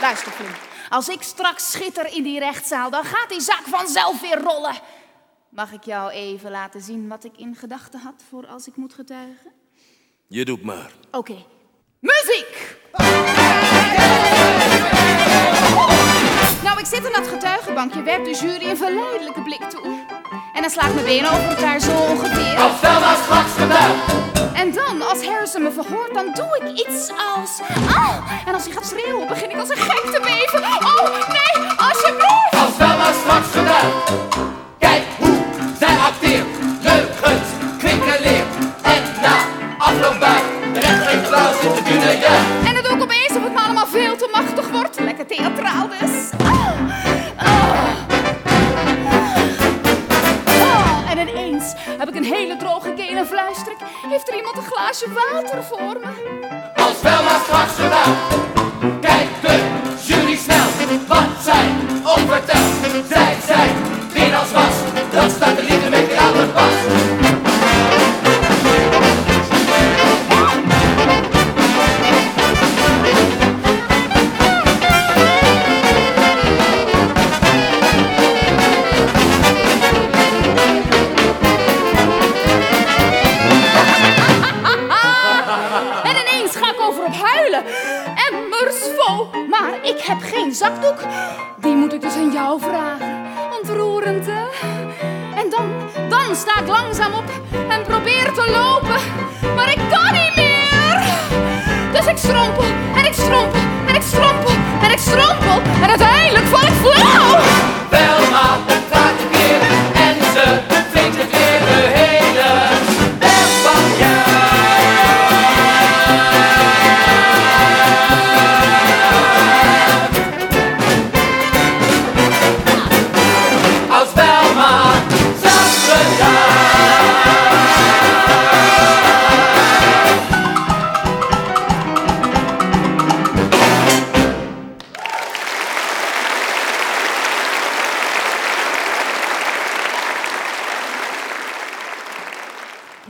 Luister, Flink. Als ik straks schitter in die rechtszaal, dan gaat die zaak vanzelf weer rollen. Mag ik jou even laten zien wat ik in gedachten had voor als ik moet getuigen? Je doet maar. Oké. Muziek! Nou, ik zit in dat getuigenbankje, werpt de jury een verleidelijke blik toe. En dan sla ik mijn benen over elkaar zo ongeveer. Als Velma straks getuigt. En dan, als Harrison me verhoort, dan doe ik iets als... Oh! En als hij gaat schreeuwen, begin ik als een gek te beven. Oh, nee, alsjeblieft! Als Velma straks getuigt. Kijk hoe zij acteert. Leugens, kwinkeleert. En na afloop bij applaus in de bühne juicht. En dan doe ik opeens of het me allemaal veel te machtig wordt. Lekker theatraal dus. Oh. Oh, en ineens heb ik een hele droge Heeft er iemand een glaasje water voor me? Als Velma straks hele emmers vol. Maar ik heb geen zakdoek. Die moet ik dus aan jou vragen. Ontroerend, hè? En dan, dan sta ik langzaam op en probeer te lopen. Maar ik kan niet meer. Dus ik strompel en ik strompel en ik strompel en ik strompel. En uiteindelijk val ik vlaag.